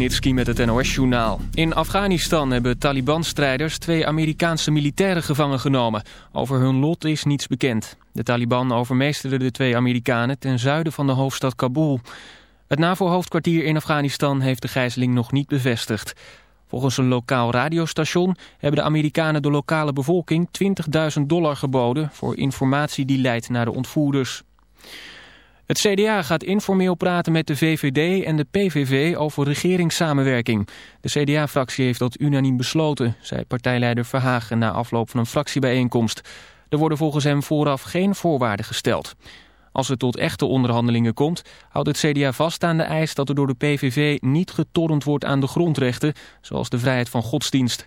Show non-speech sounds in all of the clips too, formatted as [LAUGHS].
Nitski met het NOS-journaal. In Afghanistan hebben Taliban-strijders twee Amerikaanse militairen gevangen genomen. Over hun lot is niets bekend. De Taliban overmeesterden de twee Amerikanen ten zuiden van de hoofdstad Kabul. Het NAVO-hoofdkwartier in Afghanistan heeft de gijzeling nog niet bevestigd. Volgens een lokaal radiostation hebben de Amerikanen de lokale bevolking 20.000 dollar geboden... voor informatie die leidt naar de ontvoerders. Het CDA gaat informeel praten met de VVD en de PVV over regeringssamenwerking. De CDA-fractie heeft dat unaniem besloten, zei partijleider Verhagen na afloop van een fractiebijeenkomst. Er worden volgens hem vooraf geen voorwaarden gesteld. Als het tot echte onderhandelingen komt, houdt het CDA vast aan de eis dat er door de PVV niet getornd wordt aan de grondrechten, zoals de vrijheid van godsdienst.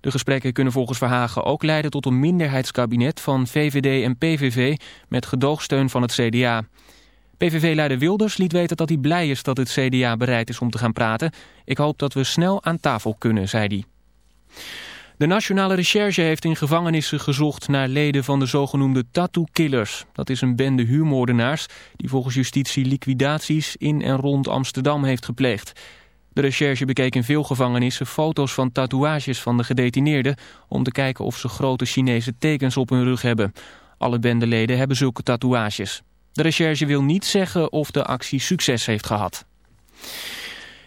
De gesprekken kunnen volgens Verhagen ook leiden tot een minderheidskabinet van VVD en PVV met gedoogsteun van het CDA. PVV-leider Wilders liet weten dat hij blij is dat het CDA bereid is om te gaan praten. Ik hoop dat we snel aan tafel kunnen, zei hij. De Nationale Recherche heeft in gevangenissen gezocht naar leden van de zogenoemde Tattoo Killers. Dat is een bende huurmoordenaars die volgens justitie liquidaties in en rond Amsterdam heeft gepleegd. De recherche bekeek in veel gevangenissen foto's van tatoeages van de gedetineerden... om te kijken of ze grote Chinese tekens op hun rug hebben. Alle bendeleden hebben zulke tatoeages. De recherche wil niet zeggen of de actie succes heeft gehad.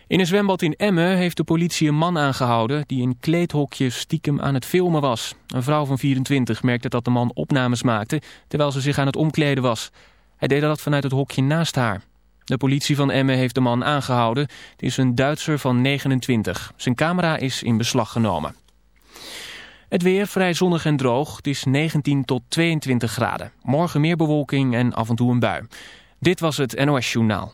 In een zwembad in Emmen heeft de politie een man aangehouden... die in kleedhokje stiekem aan het filmen was. Een vrouw van 24 merkte dat de man opnames maakte... terwijl ze zich aan het omkleden was. Hij deed dat vanuit het hokje naast haar. De politie van Emmen heeft de man aangehouden. Het is een Duitser van 29. Zijn camera is in beslag genomen. Het weer vrij zonnig en droog. Het is 19 tot 22 graden. Morgen meer bewolking en af en toe een bui. Dit was het NOS Journaal.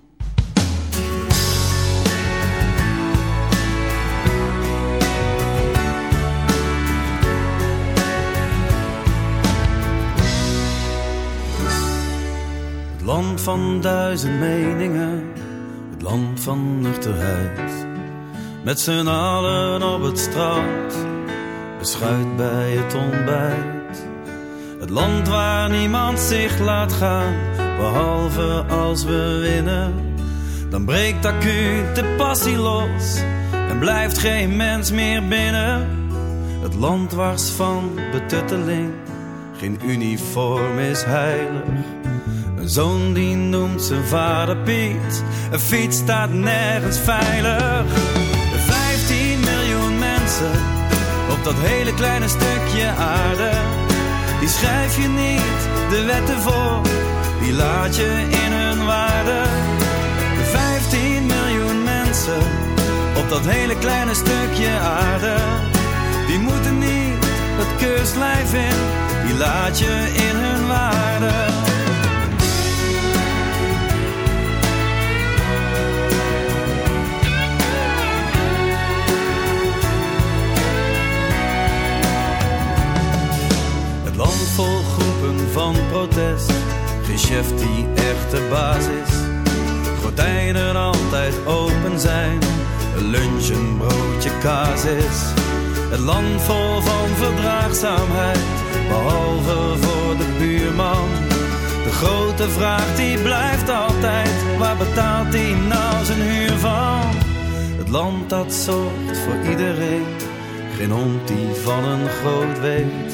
Land van duizend meningen, het land van nuchterheid. Met z'n allen op het strand, beschuit bij het ontbijt. Het land waar niemand zich laat gaan, behalve als we winnen. Dan breekt acuut de passie los en blijft geen mens meer binnen. Het land wars van betutteling, geen uniform is heilig. Zoon die noemt zijn vader Piet. Een fiets staat nergens veilig. 15 miljoen mensen op dat hele kleine stukje aarde. Die schrijf je niet de wetten voor, die laat je in hun waarde. 15 miljoen mensen op dat hele kleine stukje aarde. Die moeten niet het keurslijf in, die laat je in hun waarde. Chef die echt de baas is. Gordijnen altijd open zijn. Lunch, een broodje kaas is. Het land vol van verdraagzaamheid, behalve voor de buurman. De grote vraag die blijft altijd, waar betaalt hij nou zijn huur van? Het land dat zorgt voor iedereen, geen hond die van een groot weet.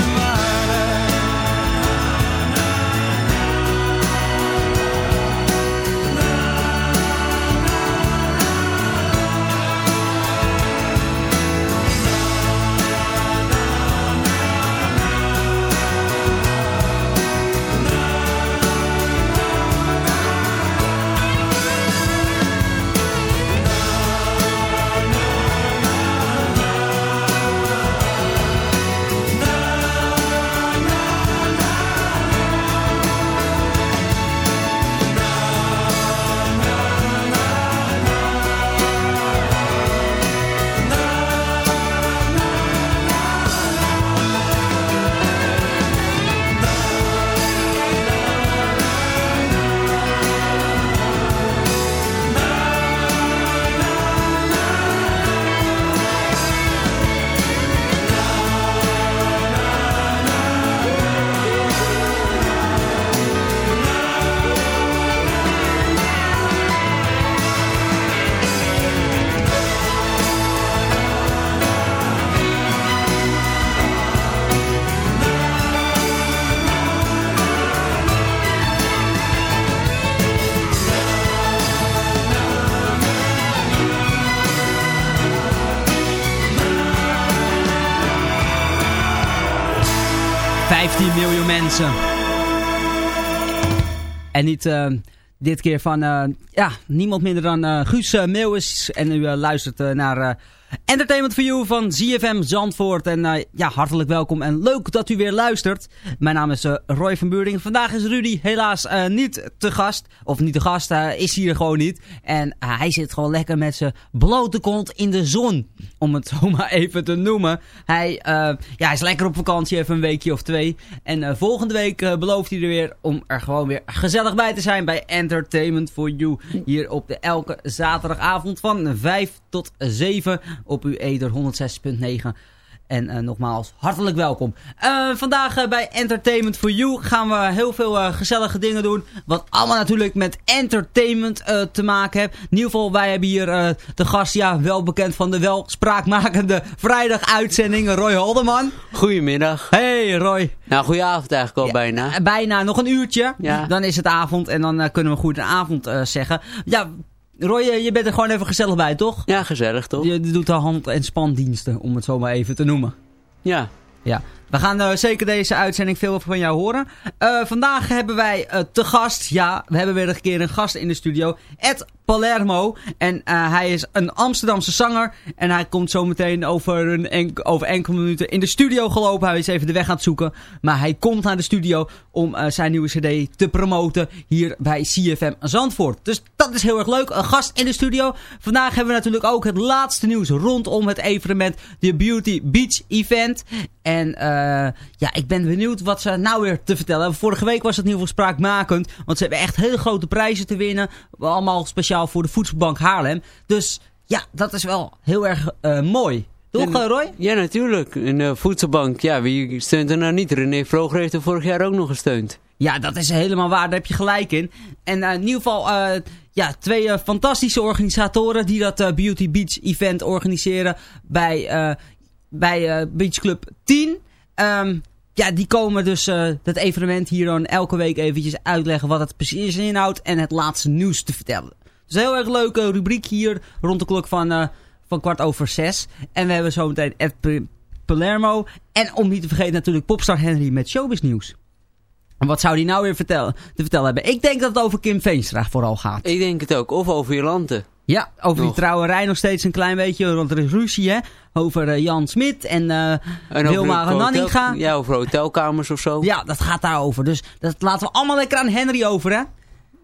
En niet eh, dit keer van eh, ja, niemand minder dan eh, Guus Meeuwis. En u luistert naar Entertainment for You van ZFM Zandvoort. En ja, hartelijk welkom en leuk dat u weer luistert. Mijn naam is Roy van Buurding. Vandaag is Rudy helaas niet te gast. Of niet te gast, is hier gewoon niet. En hij zit gewoon lekker met zijn blote kont in de zon. Om het [LAUGHS] zo maar even te noemen. Hij, ja, hij is lekker op vakantie, even een weekje of twee. En volgende week belooft hij er weer om er gewoon weer gezellig bij te zijn bij Entertainment for You. Hier op de elke zaterdagavond van 5 tot 7 op uw Eder 106.9. En uh, nogmaals, hartelijk welkom. Uh, vandaag uh, bij Entertainment for You gaan we heel veel gezellige dingen doen. Wat allemaal natuurlijk met entertainment te maken heeft. In ieder geval, wij hebben hier de gast, ja, wel bekend van de wel spraakmakende vrijdag-uitzending, Roy Holderman. Goedemiddag. Hey Roy. Nou, goedenavond eigenlijk al ja, bijna. Bijna, nog een uurtje. Ja. Dan is het avond en dan kunnen we goed een avond zeggen. Ja, Roy, je bent er gewoon even gezellig bij, toch? Ja, gezellig, toch? Je doet de hand- en spandiensten, om het zo maar even te noemen. Ja. Ja, we gaan uh, zeker deze uitzending veel van jou horen. Uh, vandaag hebben wij uh, te gast, ja, we hebben weer een keer een gast in de studio, Ed Palermo. En hij is een Amsterdamse zanger en hij komt zo meteen over, een over enkele minuten in de studio gelopen. Hij is even de weg aan het zoeken, maar hij komt naar de studio om zijn nieuwe cd te promoten hier bij CFM Zandvoort. Dus dat is heel erg leuk, een gast in de studio. Vandaag hebben we natuurlijk ook het laatste nieuws rondom het evenement, de Beauty Beach Event. En ja, ik ben benieuwd wat ze nou weer te vertellen hebben. Vorige week was het in ieder geval spraakmakend. Want ze hebben echt hele grote prijzen te winnen. Allemaal speciaal voor de Voedselbank Haarlem. Dus ja, dat is wel heel erg uh, mooi. Toch, Ja, eh, Roy? Ja, natuurlijk. Een de voedselbank, ja, wie steunt er nou niet? René Vroger heeft er vorig jaar ook nog gesteund. Ja, dat is helemaal waar. Daar heb je gelijk in. En eh, in ieder geval, eh, ja, twee eh, fantastische organisatoren die dat eh, Beauty Beach event organiseren bij, eh, bij eh, Beach Club 10. Ehm, ja, die komen dus eh, dat evenement hier dan elke week eventjes uitleggen wat het precies inhoudt en het laatste nieuws te vertellen. Dus een heel erg leuke rubriek hier rond de klok van, eh, van kwart over zes. En we hebben zometeen Ed Palermo. En om niet te vergeten natuurlijk Popstar Henry met showbiz nieuws. En wat zou die nou weer vertellen, te vertellen hebben? Ik denk dat het over Kim Veenstra vooral gaat. Ik denk het ook. Of over Jolante. Ja, over die trouwerij nog steeds een klein beetje. Want er is ruzie, hè? Over eh, Jan Smit en, eh En Wilma Nanninga. Ja, over hotelkamers of zo. Ja, dat gaat daarover. Dus dat laten we allemaal lekker aan Henry over, hè?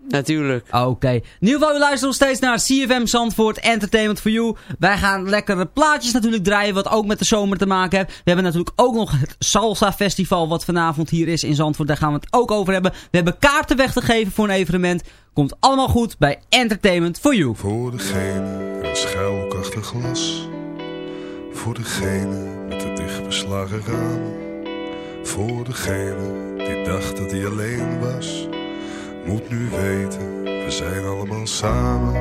Natuurlijk. Oké. In ieder geval, u luistert nog steeds naar CFM Zandvoort Entertainment for You. Wij gaan lekkere plaatjes natuurlijk draaien, wat ook met de zomer te maken heeft. We hebben natuurlijk ook nog het Salsa Festival, wat vanavond hier is in Zandvoort. Daar gaan we het ook over hebben. We hebben kaarten weg te geven voor een evenement. Komt allemaal goed bij Entertainment for You. Voor degene in het schuilkachtig glas. Voor degene met de dichtbeslagen ramen. Voor degene die dacht dat hij alleen was. Moet nu weten, we zijn allemaal samen.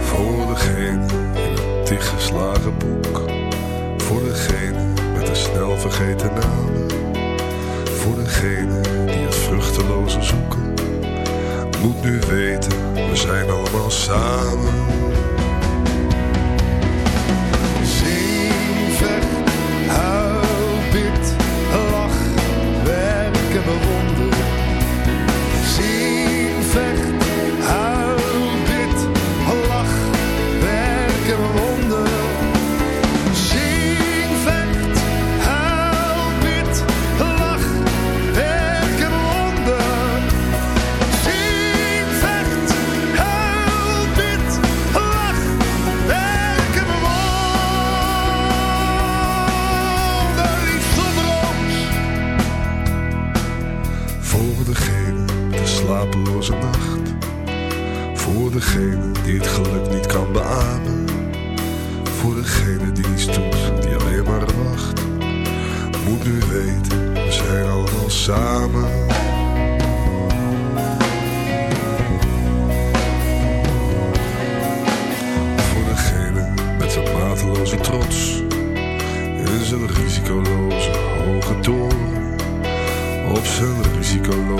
Voor degene in het dichtgeslagen boek. Voor degene met de snel vergeten namen. Voor degene die het vruchteloze zoeken. Moet nu weten, we zijn allemaal samen. Degene die het geluk niet kan beamen. Voor degene die niets doet, die alleen maar wacht. Moet nu weten, we zijn allemaal samen. Voor degene met zijn mateloze trots. En zijn risicoloze hoge toren. Op zijn risicoloze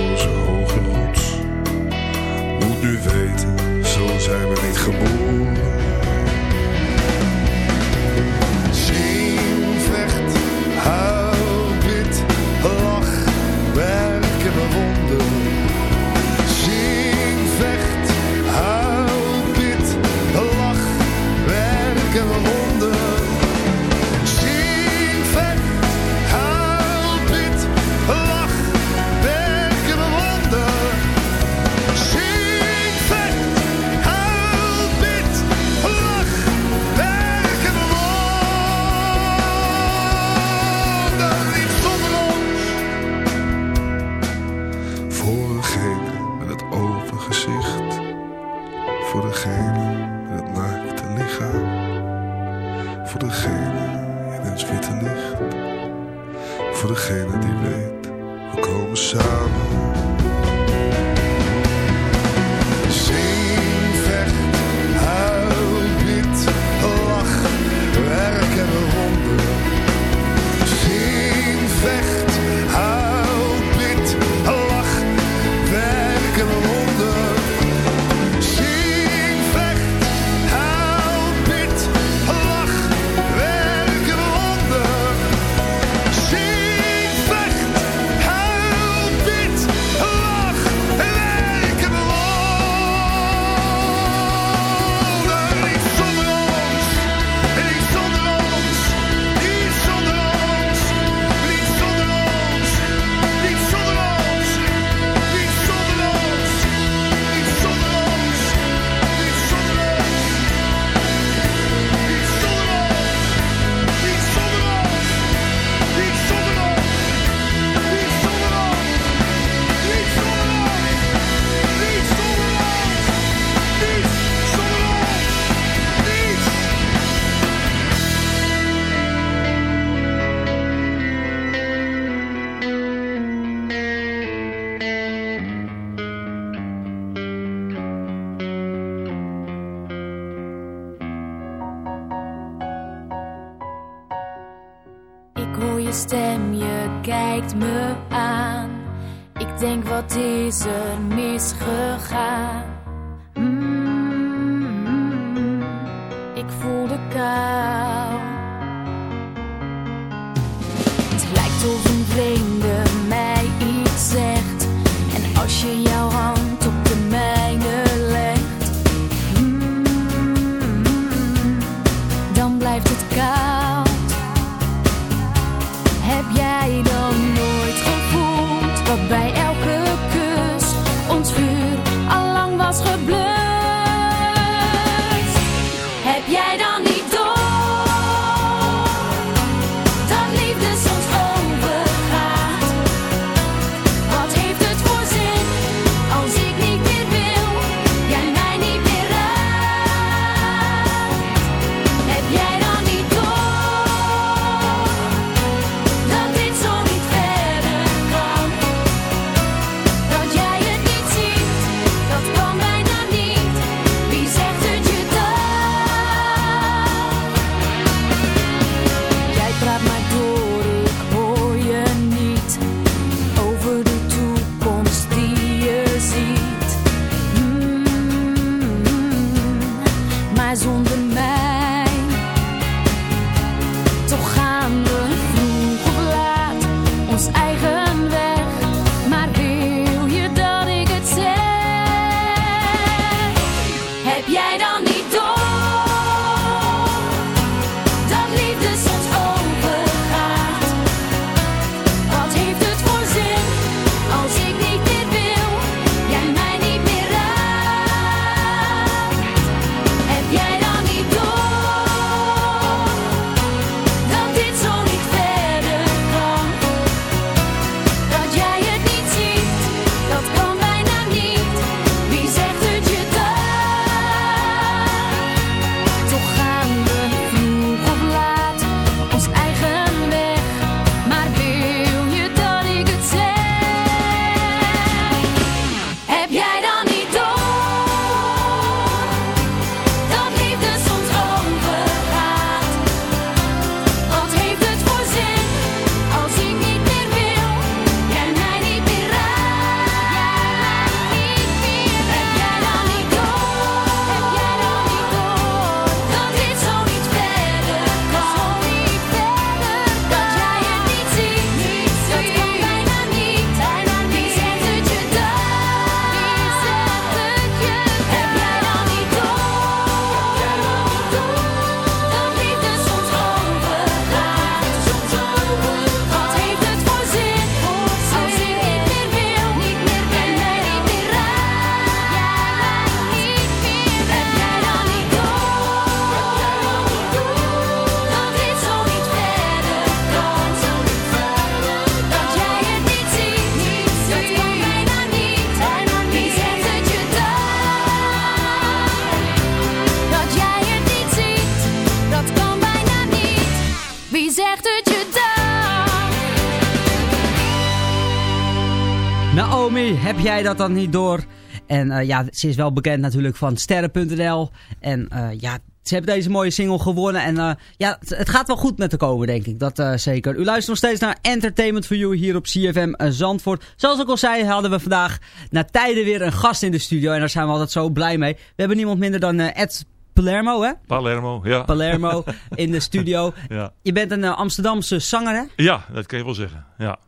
heb jij dat dan niet door? En eh, ja, ze is wel bekend natuurlijk van sterren.nl. En eh, ja, ze hebben deze mooie single gewonnen. En eh, ja, het, gaat wel goed met te komen, denk ik. Dat zeker. U luistert nog steeds naar Entertainment for You hier op CFM Zandvoort. Zoals ik al zei, hadden we vandaag na tijden weer een gast in de studio. En daar zijn we altijd zo blij mee. We hebben niemand minder dan Ed Palermo, hè? Palermo, ja. Palermo [LAUGHS] in de studio. Ja. Je bent een Amsterdamse zanger, hè? ja, dat kan je wel zeggen. Ja.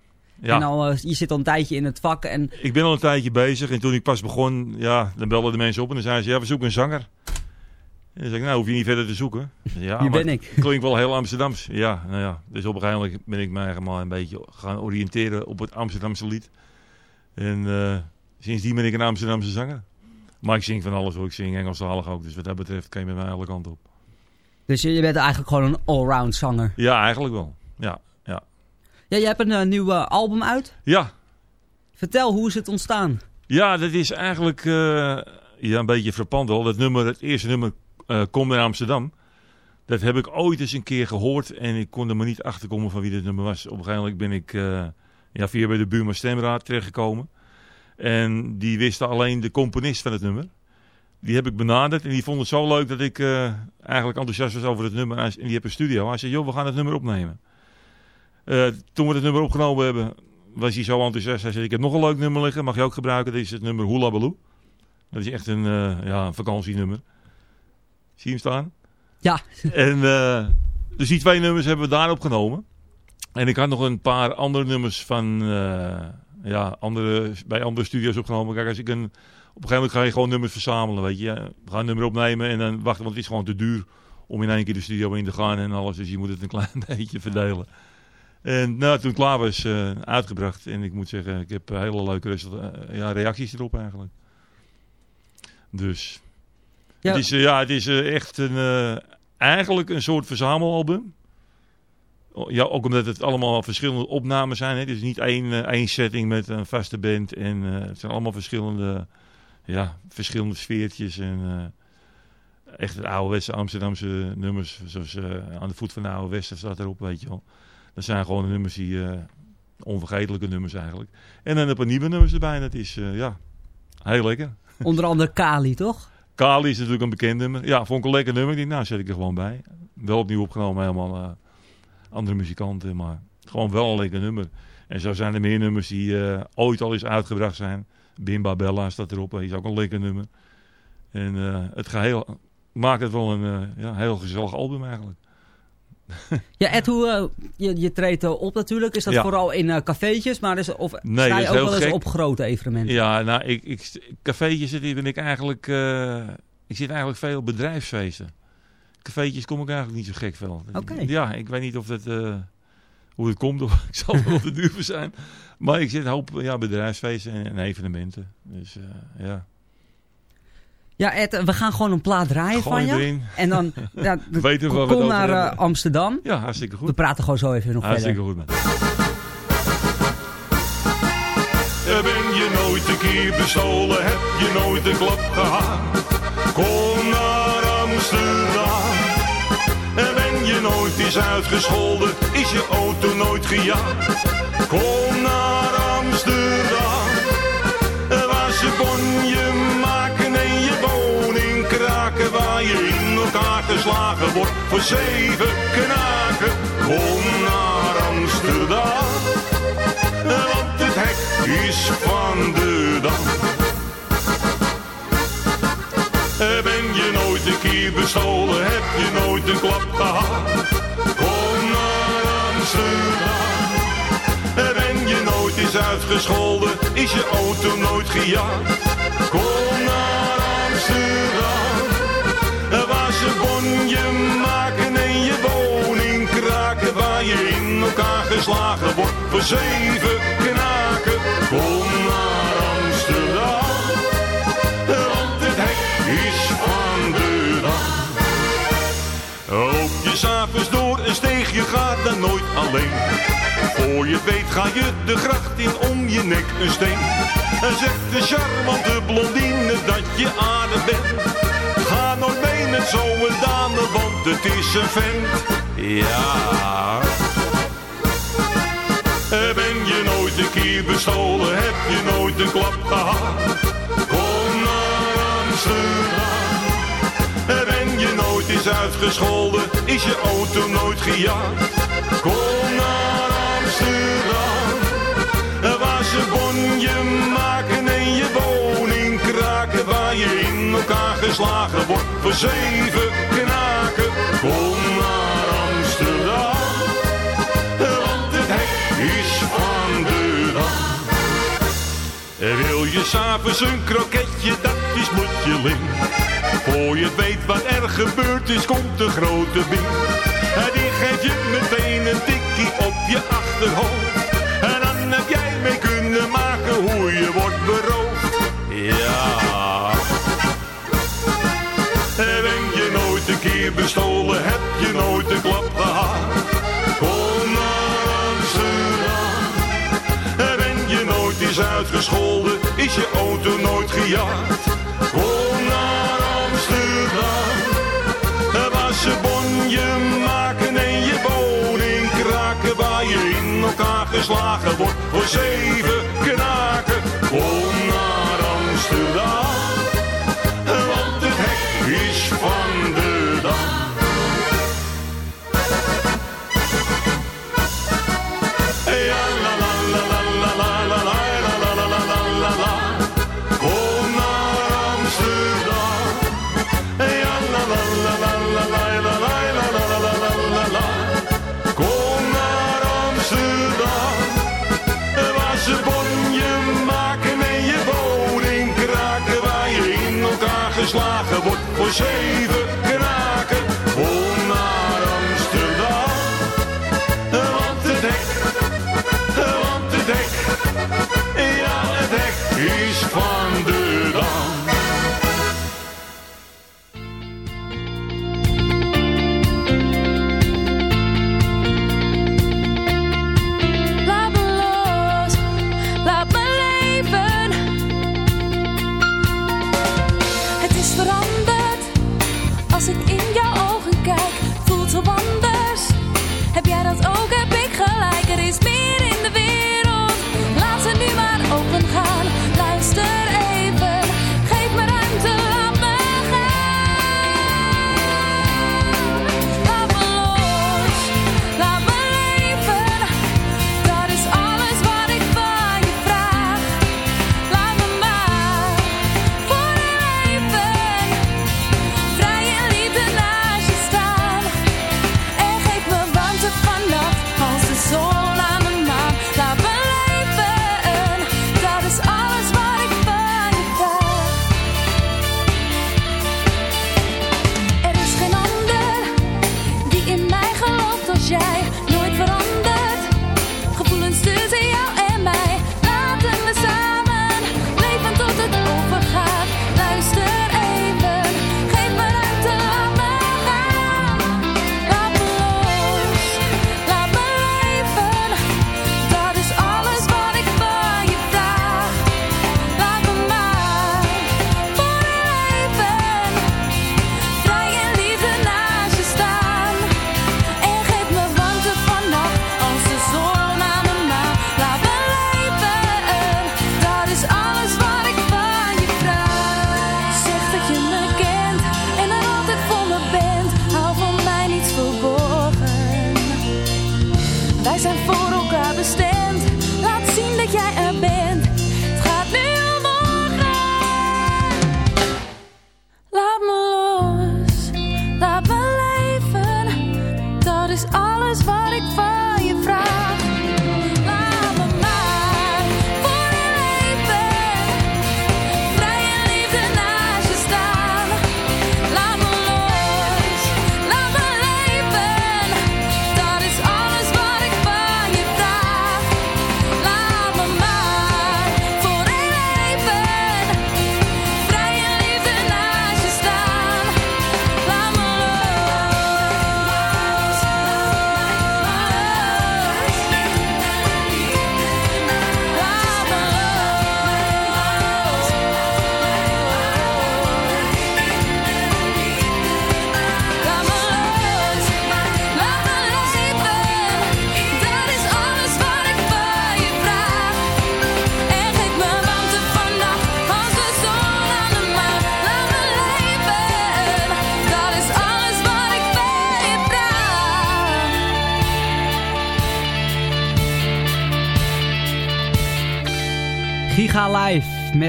Ja. En al, eh, je zit al een tijdje in het vak. En Ik ben al een tijdje bezig en toen ik pas begon, ja, dan belden de mensen op en dan zeiden ze, ja, we zoeken een zanger. En dan zei ik, nou, hoef je niet verder te zoeken. Ja, Hier ben ik. Klinkt wel heel Amsterdams. Ja, nou ja. Dus op een gegeven moment ben ik mij maar een beetje gaan oriënteren op het Amsterdamse lied. En eh, sindsdien ben ik een Amsterdamse zanger. Maar ik zing van alles hoor. Ik zing Engelstalig ook. Dus wat dat betreft kan je met mij alle kanten op. Dus je, je bent eigenlijk gewoon een allround zanger. Ja, eigenlijk wel. Ja, ja. Je hebt een eh, nieuw eh, album uit. Ja, Vertel, hoe is het ontstaan? Ja, dat is eigenlijk eh, ja, een beetje frappant wel. Dat nummer, het eerste nummer, Kom naar Amsterdam. Dat heb ik ooit eens een keer gehoord en ik kon er maar niet achter komen van wie dat nummer was. Op een gegeven moment ben ik ja, via bij de Buurman Stemraad terechtgekomen. En die wisten alleen de componist van het nummer. Die heb ik benaderd en die vond het zo leuk dat ik eigenlijk enthousiast was over het nummer. En die heb een studio. Hij zei, joh, we gaan het nummer opnemen. Eh, toen we het nummer opgenomen hebben, was hij zo enthousiast. Hij zei, ik heb nog een leuk nummer liggen, mag je ook gebruiken. Dat is het nummer Hula Baloo. Dat is echt een, eh, ja, een vakantienummer. Zie je hem staan? Ja. [LAUGHS] En, eh, dus die twee nummers hebben we daar opgenomen. En ik had nog een paar andere nummers van, ja, andere, bij andere studio's opgenomen. Kijk, als ik een, op een gegeven moment ga je gewoon nummers verzamelen, weet je. We gaan een nummer opnemen en dan wachten, want het is gewoon te duur om in één keer de studio in te gaan en alles. Dus je moet het een klein [LAUGHS] beetje verdelen. En nou, toen het klaar was, eh, uitgebracht. En ik moet zeggen, ik heb hele leuke eh, ja, reacties erop eigenlijk. Dus, Ja. het is, eh, ja, het is eh, echt een, eh, eigenlijk een soort verzamelalbum. Ja, ook omdat het allemaal verschillende opnames zijn. Hè. Het is niet één, eh, één setting met een vaste band. En eh, het zijn allemaal verschillende, ja, verschillende sfeertjes. En eh, echt het ouderwetse Amsterdamse nummers. Zoals eh, aan de voet van de oude Westen staat erop, weet je wel. Dat zijn gewoon nummers die, eh, onvergetelijke nummers eigenlijk. En dan een paar nieuwe nummers erbij. Dat is, eh, ja, heel lekker. Onder andere Kali, toch? Kali is natuurlijk een bekend nummer. Ja, vond ik een lekker nummer. Ik dacht, nou, zet ik er gewoon bij. Wel opnieuw opgenomen, helemaal eh, andere muzikanten, maar gewoon wel een lekker nummer. En zo zijn er meer nummers die ooit al eens uitgebracht zijn. Bimba Bella staat erop, is ook een lekker nummer. En het geheel maakt het wel een ja, heel gezellig album eigenlijk. Ja, Ed, hoe, eh, je, je treedt eh, op natuurlijk. Is dat Ja. vooral in eh, cafeetjes? Maar is, of Nee, sta je ook heel wel eens gek. op grote evenementen? Ja, nou, ik, ik, cafeetjes die ben ik eigenlijk... ik zit eigenlijk veel op bedrijfsfeesten. Cafeetjes kom ik eigenlijk niet zo gek veel. Oké. Ja, ik weet niet of dat, hoe het komt. Of [LAUGHS] ik zal wel te duur voor zijn. Maar ik zit een hoop ja, bedrijfsfeesten en, en evenementen. Dus ja. Ja, Ed, we gaan gewoon een plaat draaien Gooi van je. erin. En dan [LAUGHS] ja, Weten we kom naar eh. Amsterdam. Ja, hartstikke goed. We praten gewoon zo even nog Hartstikke verder. goed, man. Ben je nooit een keer bestolen, heb je nooit een klap gehad? Kom naar Amsterdam. En ben je nooit eens uitgescholden, is je auto nooit gejaagd? Kom naar Amsterdam. Waar ze bonje maken elkaar wordt voor zeven knaken. Kom naar Amsterdam. Want het hek is van de dam. Ben je nooit een keer bestolen, heb je nooit een klap gehad? Kom naar Amsterdam. Ben je nooit eens uitgescholden, is je auto nooit gejaagd? Kom naar geslagen wordt voor zeven knaken. Kom naar Amsterdam. Want het hek is van de dam. Loop je s'avonds door een steegje, gaat dan nooit alleen. Voor je weet ga je de gracht in om je nek een steen. En zegt de charmante blondine dat je aardig bent. Ga nooit mee met zo'n dame, want het is een vent. Ja. Heb je nooit een klap gehad? Kom naar Amsterdam. Ben je nooit eens uitgescholden, is je auto nooit gejaagd? Kom naar Amsterdam. Waar ze bonje maken en je woning kraken. Waar je in elkaar geslagen wordt voor zeven knaken. S'avonds een kroketje, dat is mutjeling. Voor je weet wat er gebeurd is, komt de grote bing. En die geeft je meteen een tikkie op je achterhoofd. En dan heb jij mee kunnen maken hoe je wordt beroofd. Ja. Ben je nooit een keer bestolen, heb je nooit een klap gehad. Kom naar Amsterdam. Ben je nooit eens uitgescholden, is je auto nooit gejaagd. Kom naar Amsterdam. Waar ze bonje maken en je woning kraken. Waar je in elkaar geslagen wordt voor zeven knaken. geslagen wordt voor zeven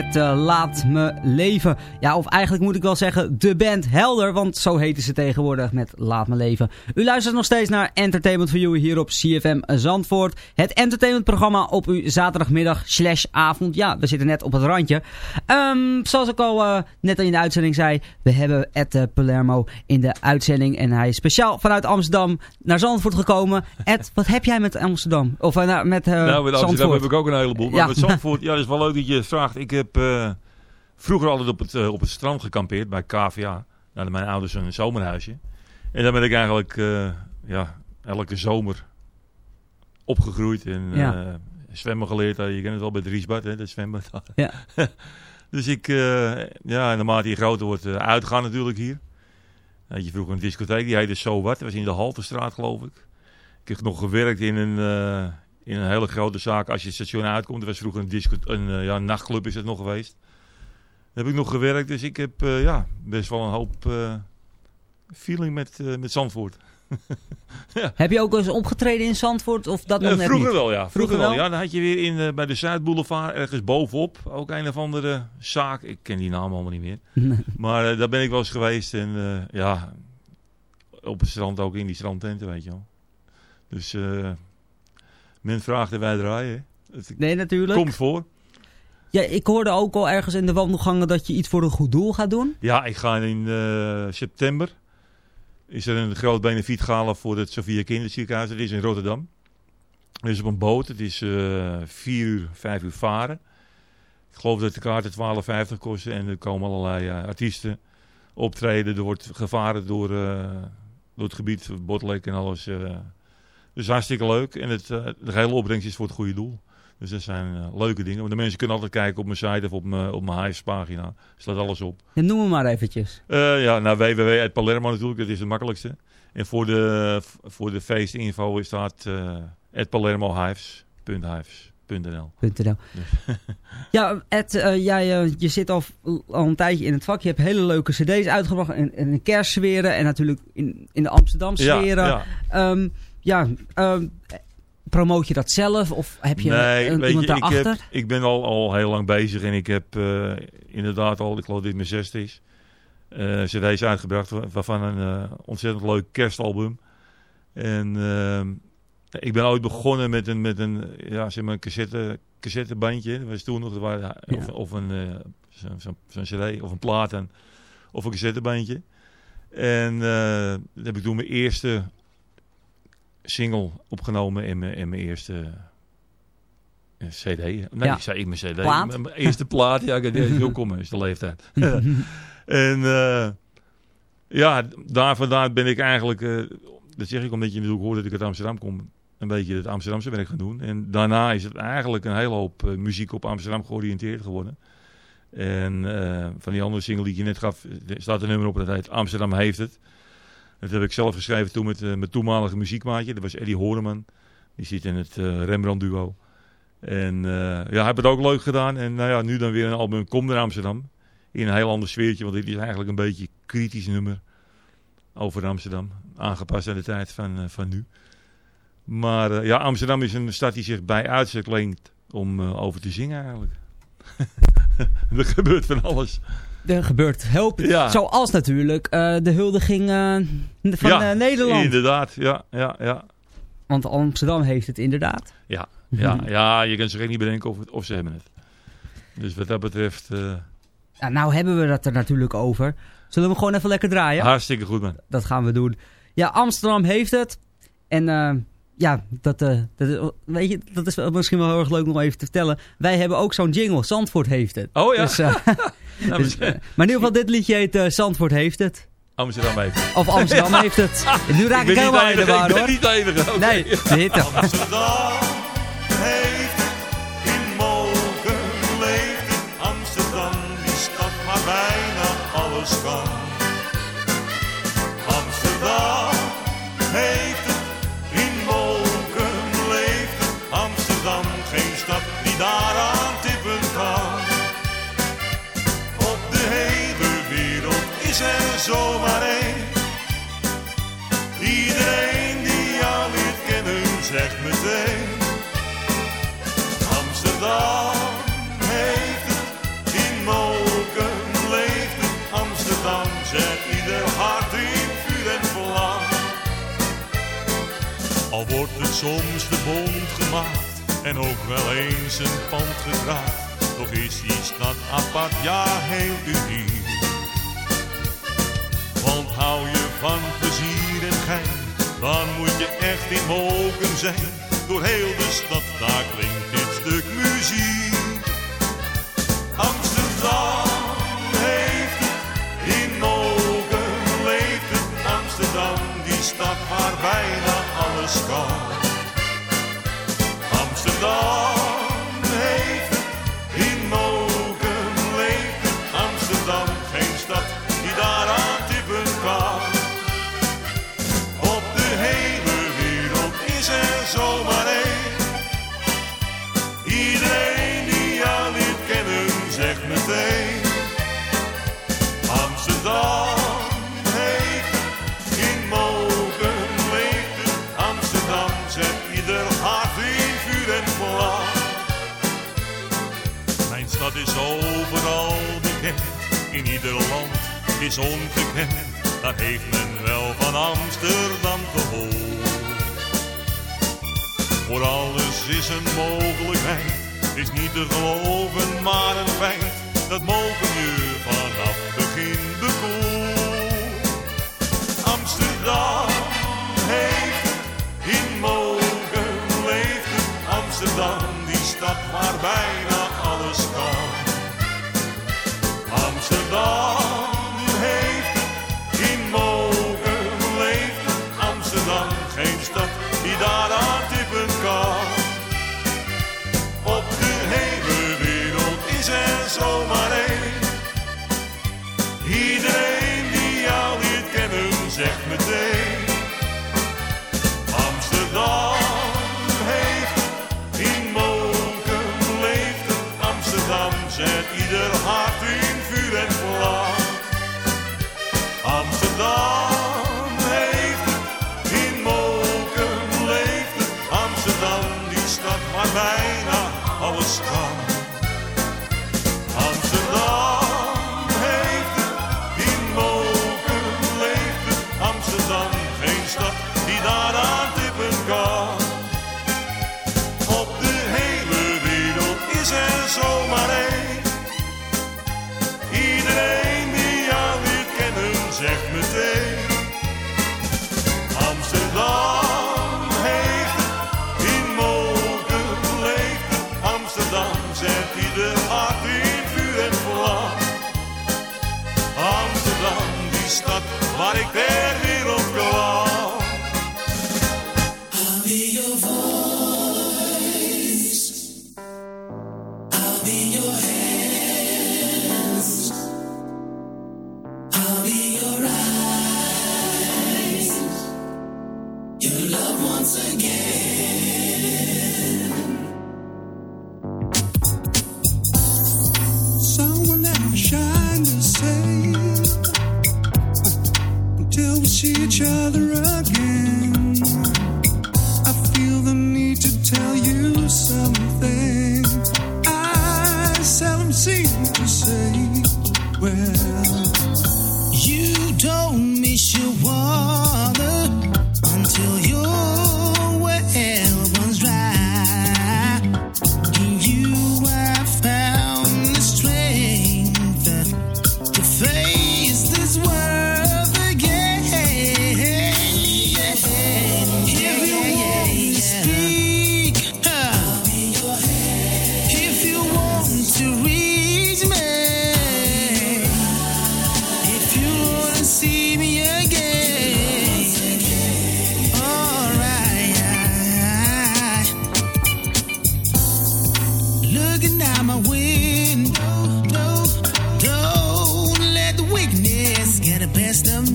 met eh, Laat Me Leven. Ja, of eigenlijk moet ik wel zeggen de band Helder, want zo heten ze tegenwoordig met Laat Me Leven. U luistert nog steeds naar Entertainment for You hier op CFM Zandvoort. Het entertainmentprogramma op uw zaterdagmiddag slash avond. Ja, we zitten net op het randje. Ehm, zoals ik al eh, net in de uitzending zei, we hebben Ed eh, Palermo in de uitzending. En hij is speciaal vanuit Amsterdam naar Zandvoort gekomen. Ed, wat heb jij met Amsterdam? Of met eh Nou, met Amsterdam Zandvoort? heb ik ook een heleboel. Maar Ja. met Zandvoort, ja, dat is wel leuk dat je het vraagt. Ik heb eh, vroeger altijd op het, eh, op het strand gekampeerd bij KVA. Nou, mijn ouders een zomerhuisje. En daar ben ik eigenlijk eh, ja, elke zomer opgegroeid. En Ja. zwemmen geleerd. Je kent het wel bij het Riesbad, hè, dat zwembad. [LAUGHS] Ja. [LAUGHS] dus ik, ja, naarmate je groter wordt, uitgaan natuurlijk hier. Had je vroeger een discotheek, die heette So Wat. Dat was in de Halterstraat, geloof ik. Ik heb nog gewerkt in een, in een hele grote zaak. Als je het station uitkomt, er was vroeger een, disco, een eh, ja, een nachtclub is het nog geweest. Daar heb ik nog gewerkt, dus ik heb eh, ja, best wel een hoop eh, feeling met, met Zandvoort. [LAUGHS] Heb je ook eens opgetreden in Zandvoort of dat nog vroeger niet? wel, ja. Vroeger, wel. wel? Ja, dan had je weer in, bij de Zuidboulevard ergens bovenop ook een of andere zaak. Ik ken die naam allemaal niet meer. [LAUGHS] Maar daar ben ik wel eens geweest. En ja, op het strand ook in die strandtenten, weet je wel. Dus men vraagt en wij draaien. Het Nee, natuurlijk. komt voor. Ja, ik hoorde ook al ergens in de wandelgangen dat je iets voor een goed doel gaat doen. Ja, ik ga in eh, september. Is er een groot benefietgala voor het Sofia Kinderziekenhuis. Dat is in Rotterdam. Dus op een boot. Het is eh 4 uur, 5 uur varen. Ik geloof dat de kaarten 12,50 kosten. En er komen allerlei eh, artiesten optreden. Er wordt gevaren door, door het gebied, Botlek en alles. Dus hartstikke leuk. En het, eh, de hele opbrengst is voor het goede doel. Dus dat zijn eh, leuke dingen. Maar de mensen kunnen altijd kijken op mijn site of op mijn, op mijn Hives pagina. Staat alles op. Ja, noem me maar eventjes. Eh, ja, nou www.palermo natuurlijk, dat is het makkelijkste. En voor de, voor de feestinfo staat uh, palermohives.hives.nl. .nl. [LAUGHS] Ja, Ed, jij, je zit al, al een tijdje in het vak. Je hebt hele leuke cd's uitgebracht in, in de kerstsferen en natuurlijk in, in de Amsterdamse sferen. ja. Ehm, ja, ehm, promoot je dat zelf of heb je nee, een, weet iemand je, ik, daarachter? heb, ik ben al, al heel lang bezig en ik heb eh, inderdaad al, ik geloof dit mijn zesde is, eh cd's uitgebracht, wa- waarvan een eh, ontzettend leuk kerstalbum. En ehm, ik ben ooit begonnen met een, met een, ja, zeg maar een cassette, cassettebandje. Dat was toen nog, of, of een zo'n zo, zo'n cd, of een plaat en, of een cassettebandje. En eh, dat heb ik toen mijn eerste single opgenomen en mijn, en mijn eerste eh, cd. Nee, Ja. ik zei ik mijn cd. Plaat? Mijn mijn eerste plaat, ja, ik wil komen, is de leeftijd. [LAUGHS] en eh, ja, daar vandaan ben ik eigenlijk, eh, dat zeg ik omdat je natuurlijk hoort dat ik uit Amsterdam kom, een beetje het Amsterdamse werk gaan doen. En daarna is het eigenlijk een hele hoop muziek op Amsterdam georiënteerd geworden. En van die andere single die ik je net gaf, staat een nummer op dat heet Amsterdam heeft het. Dat heb ik zelf geschreven toen met eh, mijn toenmalige muziekmaatje. Dat was Eddie Horeman. Die zit in het eh, Rembrandt duo. En eh, ja, hij heeft het ook leuk gedaan. En nou ja, nu dan weer een album Kom naar Amsterdam. In een heel ander sfeertje, want dit is eigenlijk een beetje een kritisch nummer over Amsterdam. Aangepast aan de tijd van, van nu. Maar ja, Amsterdam is een stad die zich bij uitstek leent om over te zingen eigenlijk. [LAUGHS] er gebeurt van alles. Er gebeurt heel Ja. Zoals natuurlijk eh, de huldiging eh, van ja, eh, Nederland. inderdaad. Ja, ja, ja. Want Amsterdam heeft het inderdaad. Ja, ja, ja, je kan zich echt niet bedenken of, het- of ze hebben het. Dus wat dat betreft, Ja, nou hebben we dat er natuurlijk over. Zullen we hem gewoon even lekker draaien? hartstikke goed man. Dat gaan we doen. Ja, Amsterdam heeft het. En ja, dat, eh, dat, is- weet je, dat is wel- misschien wel heel erg leuk om even te vertellen. Wij hebben ook zo'n jingle. Zandvoort heeft het. Oh ja. Dus, eh, [LAUGHS] Nou, [LAUGHS] dus, eh, maar in ieder geval, dit liedje heet eh, Zandvoort heeft het. Amsterdam heeft. Of Amsterdam [LAUGHS] heeft het. En nu raak ik, niet helemaal in de war ik ben hoor. niet de enige. Nee, de hitte. Amsterdam heeft het in mogen leeft het. Amsterdam, die stad waar bijna alles kan. Zegt meteen Amsterdam heeft het, in Moken leeft het. Amsterdam zet ieder hart in vuur en vlam. Al wordt het soms de bond gemaakt en ook wel eens een pand gedraaid Toch is die stad apart, ja heel uniek. Want hou je van plezier en gein, dan moet je echt in mogen zijn. Door heel de stad, daar klinkt dit stuk muziek. Amsterdam heeft in leeft het. Amsterdam, die stad waar bijna alles kan. Amsterdam looking out my window. Don't let the weakness get the best of me.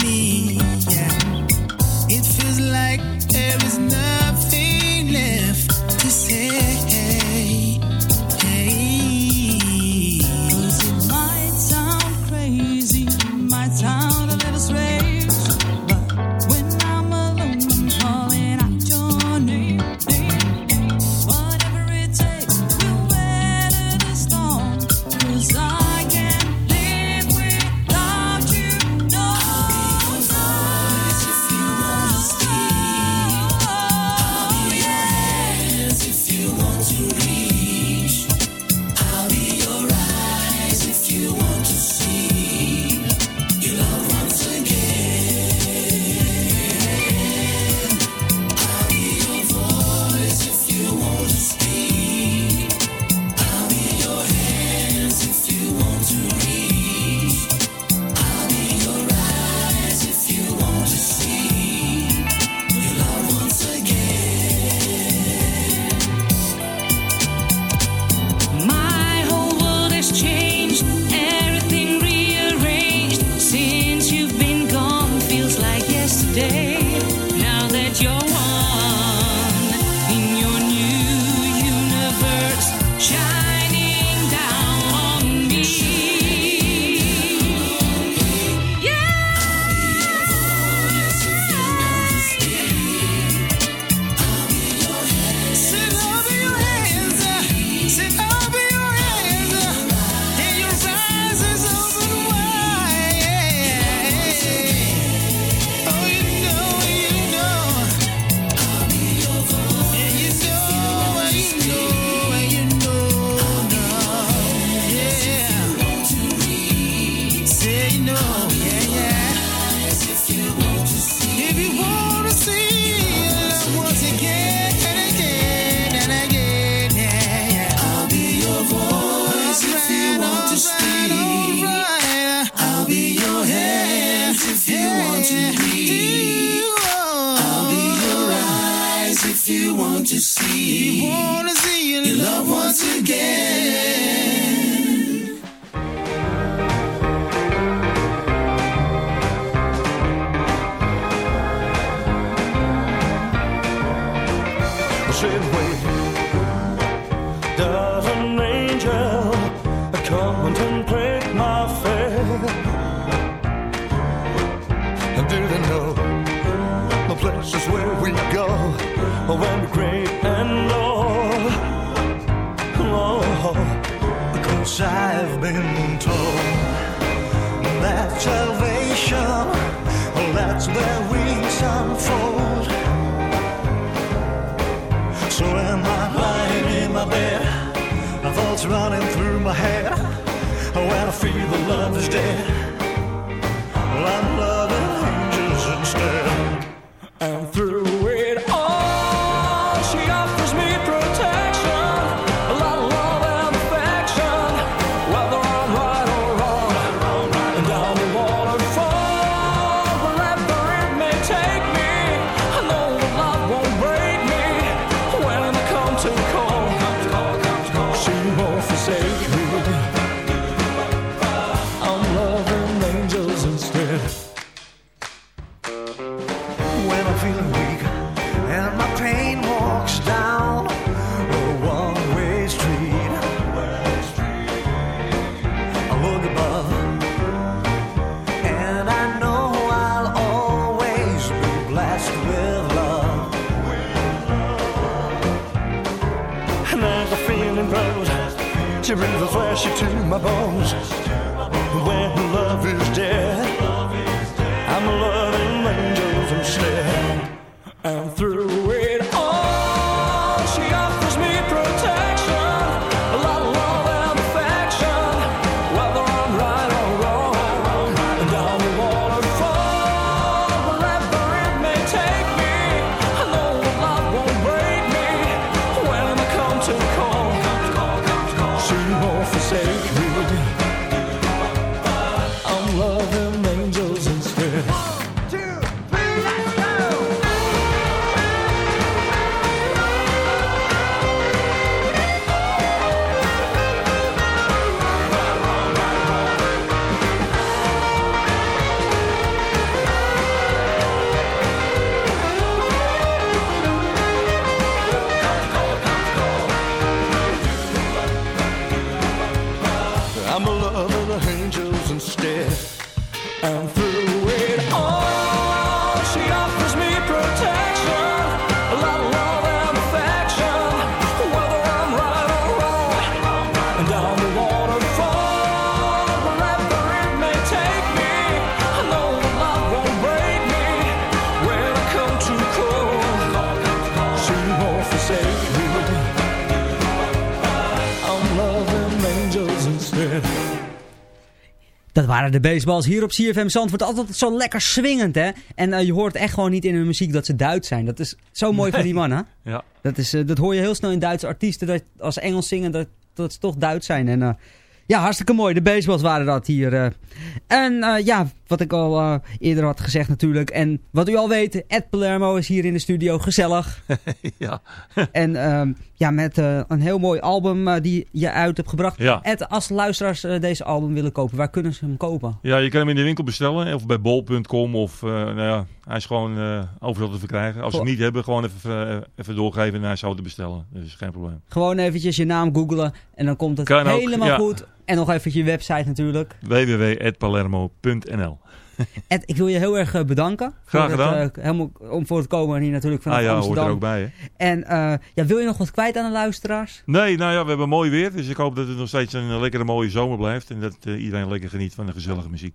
Dat waren de baseballs hier op CFM Zandvoort. Altijd zo lekker swingend, hè? En eh, je hoort echt gewoon niet in hun muziek dat ze Duits zijn. Dat is zo mooi van die mannen. [LAUGHS] Ja. Dat, is, eh, dat hoor je heel snel in Duitse artiesten. Dat als Engels zingen, dat, dat ze toch Duits zijn. En eh, ja, hartstikke mooi. De baseballs waren dat hier. En ja, wat ik al eerder had gezegd natuurlijk. En wat u al weet, Ed Palermo is hier in de studio. Gezellig. [LAUGHS] ja. en ehm, ja, met eh, een heel mooi album eh, die je uit hebt gebracht. Ja. Ed, als luisteraars eh, deze album willen kopen, waar kunnen ze hem kopen? Ja, je kan hem in de winkel bestellen. Of bij bol.com. Of, nou ja, hij is gewoon overal te verkrijgen. Als ze hem niet hebben, gewoon even, even doorgeven en hij zou te bestellen. Is geen probleem. Gewoon eventjes je naam googlen en dan komt het Kan ook, helemaal ja. goed. En nog even je website natuurlijk. www.palermo.nl Ed, ik wil je heel erg eh, bedanken. Graag voor het, gedaan. eh, helemaal, om voor het komen hier natuurlijk vanuit Ah ja, hoort er ook bij, hè? En eh, ja, wil je nog wat kwijt aan de luisteraars? Nee, nou ja, we hebben mooi weer. Dus ik hoop dat het nog steeds een lekkere mooie zomer blijft. En dat iedereen lekker geniet van de gezellige muziek.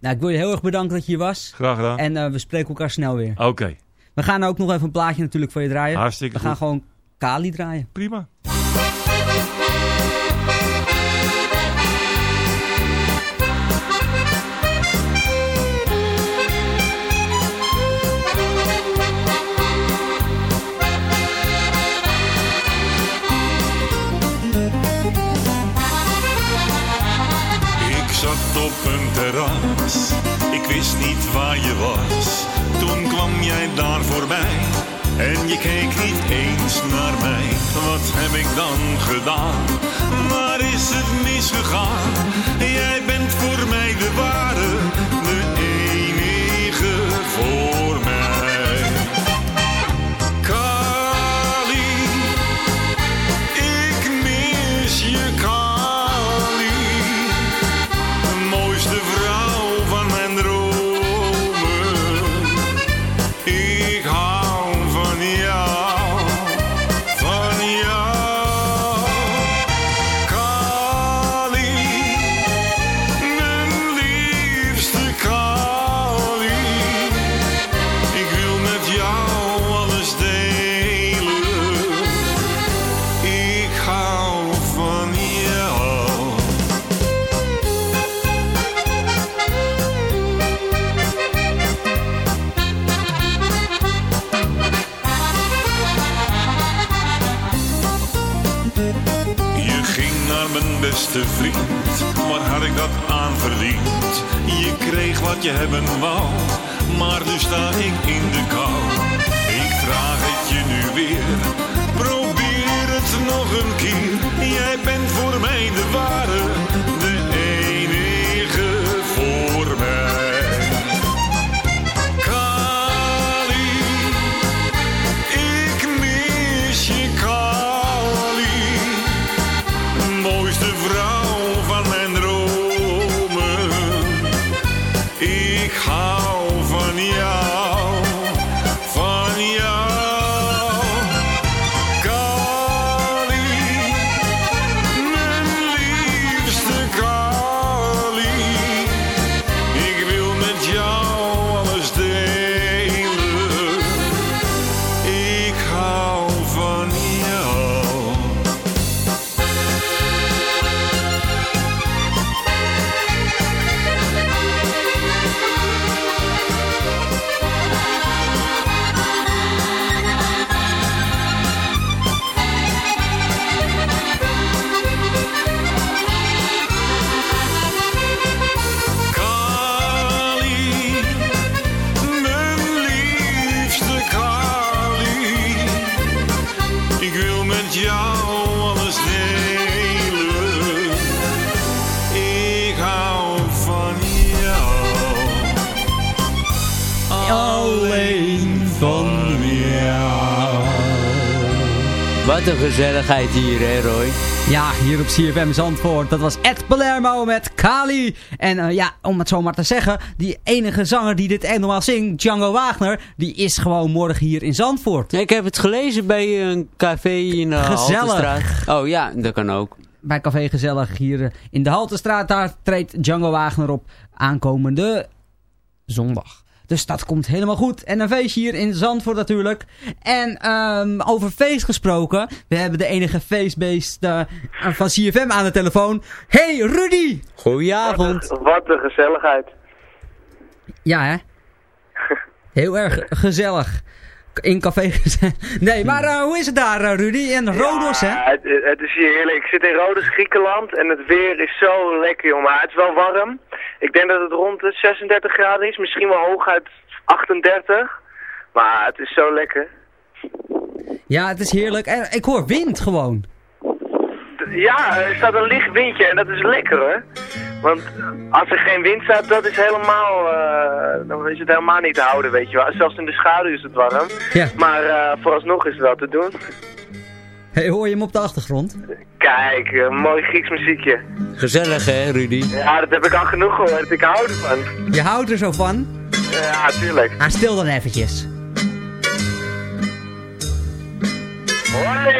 Nou, ik wil je heel erg bedanken dat je hier was. Graag gedaan. En we spreken elkaar snel weer. Oké, We gaan ook nog even een plaatje natuurlijk voor je draaien. Hartstikke We gaan goed. gewoon Kali draaien. prima. Ik wist niet waar je was. Toen kwam jij daar voorbij, En je keek niet eens naar mij, wat heb ik dan gedaan? Waar is het misgegaan? Jij bent voor mij de ware, beste vriend, waar had ik dat aan verdiend? Je kreeg wat je hebben wou, maar nu sta ik in de kou. Ik vraag het je nu weer, probeer het nog een keer. Jij bent voor mij de ware, de enige voor mij. Gezelligheid hier, hè Roy? Ja, hier op CFM Zandvoort. Dat was Ed Palermo met Kali. En eh, ja, om het zo maar te zeggen, die enige zanger die dit normaal zingt, Django Wagner, die is gewoon morgen hier in Zandvoort. Ja, ik heb het gelezen bij een café in de Gezellig. Haltestraat. Oh ja, dat kan ook. Bij Café Gezellig hier eh, in de Haltestraat, daar treedt Django Wagner op aankomende zondag. Dus dat komt helemaal goed. En een feestje hier in Zandvoort natuurlijk. En ehm, over feest gesproken. We hebben de enige feestbeest eh, van CFM aan de telefoon. Hey Rudy! Goedenavond. Wat een gezelligheid. Ja hè? [LAUGHS] Heel erg gezellig. In Café [LAUGHS] Gezellig. Nee, maar eh, hoe is het daar eh, Rudy? In Rodos hè? Het, het is hier heerlijk. Ik zit in Rodos, Griekenland en het weer is zo lekker, jongen. Maar het is wel warm. Ik denk dat het rond de 36 graden is, misschien wel hooguit 38. Maar het is zo lekker. Ja, het is heerlijk. En ik hoor wind gewoon. Ja, er staat een licht windje en dat is lekker hoor. Want als er geen wind staat, dat is helemaal, eh, dan is het helemaal niet te houden, weet je wel. Zelfs in de schaduw is het warm. Ja. Maar eh, vooralsnog is het wel te doen. Hey, hoor je hem op de achtergrond? Kijk, mooi Grieks muziekje. Gezellig hè, Rudy? Ja, dat heb ik al genoeg gehoord. Ik hou ervan. Je houdt er zo van? Ja, tuurlijk. Ah, stil dan eventjes. Hoi!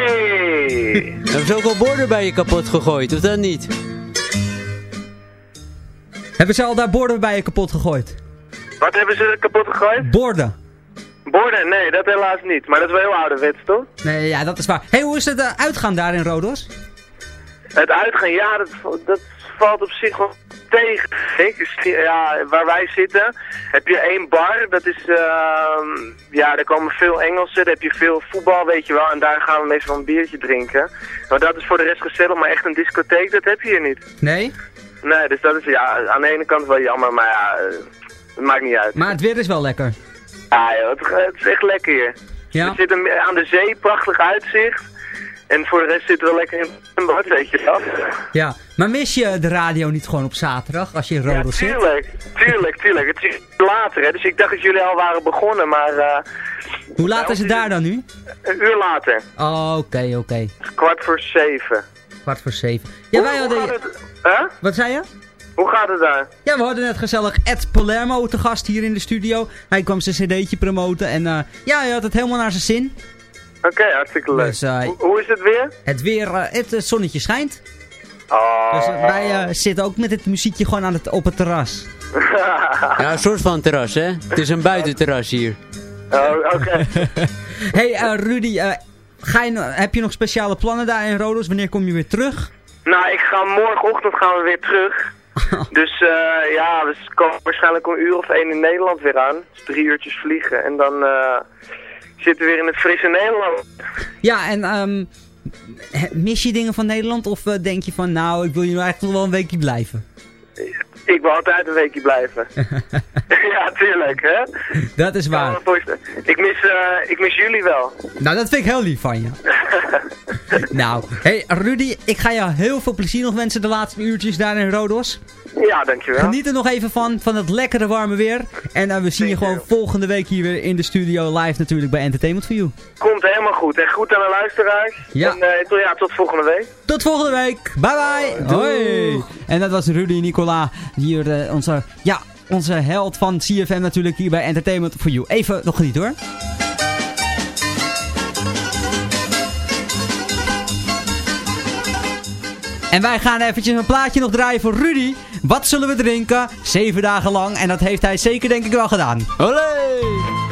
[LAUGHS] Hebben ze ook al borden bij je kapot gegooid, of dat niet? Hebben ze al daar borden bij je kapot gegooid? Wat hebben ze kapot gegooid? Borden. Borden? Nee, dat helaas niet. Maar dat is wel heel ouderwets, toch? Nee, ja, dat is waar. hey, hoe is het uh, uitgaan daar in Rodos? Het uitgaan, ja, dat, dat valt op zich wel tegen. Ja, waar wij zitten heb je één bar. Dat is, ehm, ja, daar komen veel Engelsen. Daar heb je veel voetbal, weet je wel. En daar gaan we meestal een biertje drinken. Maar dat is voor de rest gezellig. Maar echt een discotheek, dat heb je hier niet. Nee? Nee, dus dat is ja, aan de ene kant wel jammer. Maar ja, eh, het maakt niet uit. Maar het weer is wel lekker. Ja, joh, het, het is echt lekker hier. Ja. We zitten aan de zee, prachtig uitzicht. En voor de rest zitten we lekker in een bad, weet je wel. Ja, maar mis je de radio niet gewoon op zaterdag als je in Rodos zit? Tuurlijk, tuurlijk, tuurlijk. Het is later, hè. Dus ik dacht dat jullie al waren begonnen, maar eh, Hoe laat is het daar dan nu? een uur later. Oh, oké, oké. Kwart voor zeven. Kwart voor zeven. Ja, wij Hoe hadden... gaat het? Hè? Wat zei je? Hoe gaat het daar? Ja, we hadden net gezellig Ed Palermo te gast hier in de studio. Hij kwam zijn cd'tje promoten en eh, ja, hij had het helemaal naar zijn zin. Oké, hartstikke leuk. Dus, eh, hoe, hoe is het weer? Het weer, eh, het, zonnetje schijnt. Oh. Dus wij eh, zitten ook met dit muziekje gewoon aan het, op het terras. [LAUGHS] Ja, een soort van terras, hè? Het is een buitenterras hier. Oh, oké. [LAUGHS] hey, eh, Rudy, eh, ga je, no- heb je nog speciale plannen daar in Rodos? Wanneer kom je weer terug? Nou, ik ga morgenochtend gaan we weer terug. [LAUGHS] dus eh, ja, we komen waarschijnlijk om een uur of één in Nederland weer aan. Dus drie uurtjes vliegen. En dan eh, zitten we weer in het frisse Nederland. Ja, en ehm, mis je dingen van Nederland? Of eh, denk je van, nou, ik wil hier eigenlijk nog wel een weekje blijven? Ik wil altijd een weekje blijven. [LAUGHS] ja, tuurlijk, hè? Dat is waar. Ik mis, eh, ik mis jullie wel. Nou, dat vind ik heel lief van je. [LAUGHS] nou, hey Rudy, ik ga jou heel veel plezier nog wensen de laatste uurtjes daar in Rodos. Ja, dankjewel. Geniet er nog even van, van het lekkere warme weer. En eh, we zien je gewoon volgende week hier weer in de studio live natuurlijk bij Entertainment for You. Komt helemaal goed. En goed aan de luisteraars. Ja. En eh, tot, ja, tot volgende week. Tot volgende week. Bye bye. Hoi. En dat was Rudy Nicola. Hier eh, onze, ja, onze held van CFM natuurlijk hier bij Entertainment for You. Even nog genieten hoor. En wij gaan eventjes een plaatje nog draaien voor Rudy. Wat zullen we drinken? Zeven dagen lang. En dat heeft hij zeker denk ik wel gedaan. Olé!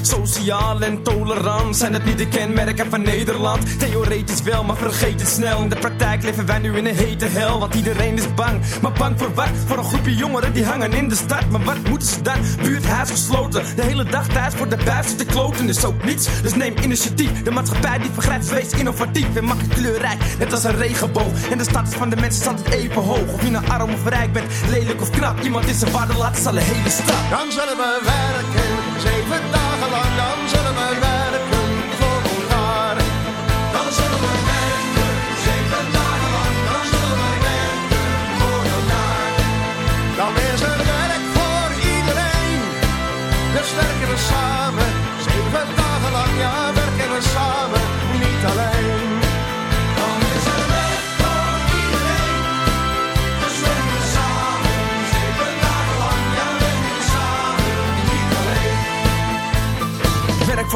Sociaal en tolerant zijn het niet de kenmerken van Nederland. Theoretisch wel, maar vergeet het snel. In de praktijk leven wij nu in een hete hel. Want iedereen is bang. Maar bang voor wat? Voor een groepje jongeren die hangen in de stad. Maar wat moeten ze dan? Buurthuis gesloten. De hele dag thuis voor de buis te kloten is ook niets. Dus neem initiatief. De maatschappij die vergrijpt, wees innovatief en het kleurrijk. Net als een regenboog. En de status van de mensen is altijd even hoog. Of je nou arm of rijk bent, lelijk of knap. Iemand is zijn waarde laat, is al een hele stad. Dan zullen we werken,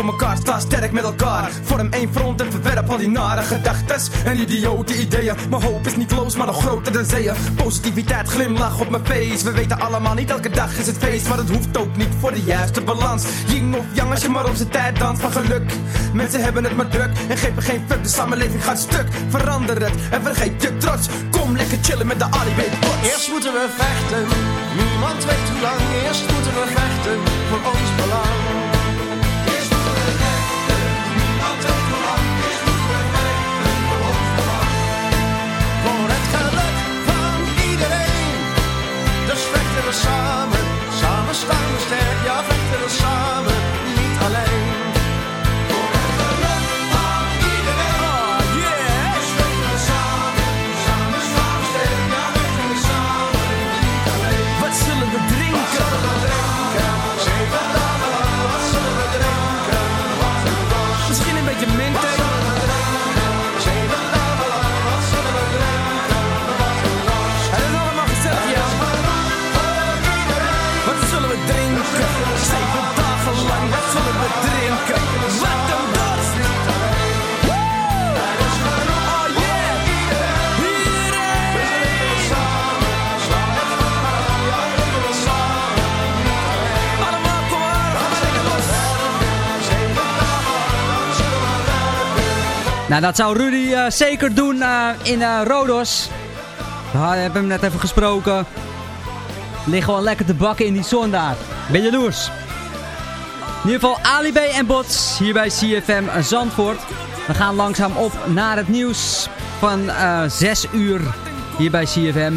voor elkaar, sta sterk met elkaar. Vorm één front en verwerp al die nare gedachtes en idiote ideeën. Mijn hoop is niet loos, maar nog groter dan zeeën. Positiviteit, glimlach op mijn face. We weten allemaal niet elke dag is het feest, maar het hoeft ook niet voor de juiste balans. Ying of yang als je maar op zijn tijd danst van geluk. Mensen hebben het maar druk en geven geen fuck. De samenleving gaat stuk. Verander het en vergeet je trots. Kom lekker chillen met de Ali B. Bots. Eerst moeten we vechten, niemand weet hoe lang. Eerst moeten we vechten voor ons belang. Voor Nou, dat zou Rudy eh, zeker doen eh, in eh, Rodos. We hebben hem net even gesproken. Ligt gewoon lekker te bakken in die zon daar. Ben jaloers. In ieder geval Ali B en Bots hier bij CFM Zandvoort. We gaan langzaam op naar het nieuws van eh 6 uur hier bij CFM.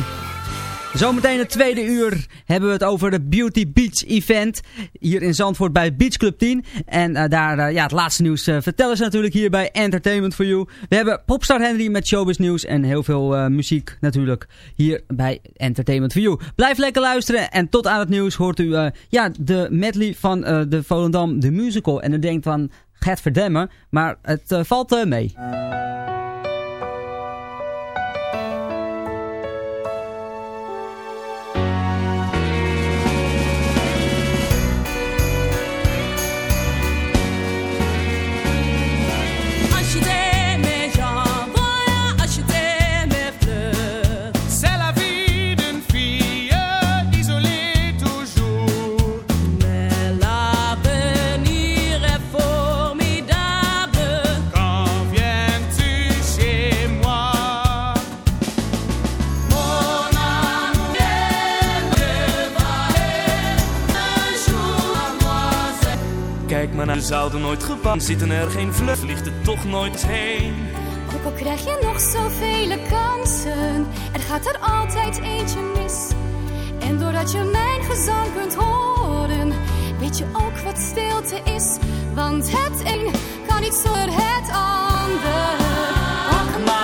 Zometeen het tweede uur hebben we het over de Beauty Beach Event. Hier in Zandvoort bij Beach Club 10. En eh, daar, eh, ja, het laatste nieuws eh, vertellen ze natuurlijk hier bij Entertainment for You. We hebben Popstar Henry met Showbiz Nieuws en heel veel muziek natuurlijk hier bij Entertainment for You. Blijf lekker luisteren en tot aan het nieuws hoort u ja, de medley van de Volendam, de musical. En u denkt van, gaat verdemmen, maar het valt mee. Ze zouden nooit gepakt. Zitten er geen vlucht, vliegt het toch nooit heen. Ook al krijg je nog zoveel kansen, er gaat er altijd eentje mis. En doordat je mijn gezang kunt horen, weet je ook wat stilte is. Want het een kan niet zonder het ander. Pak maar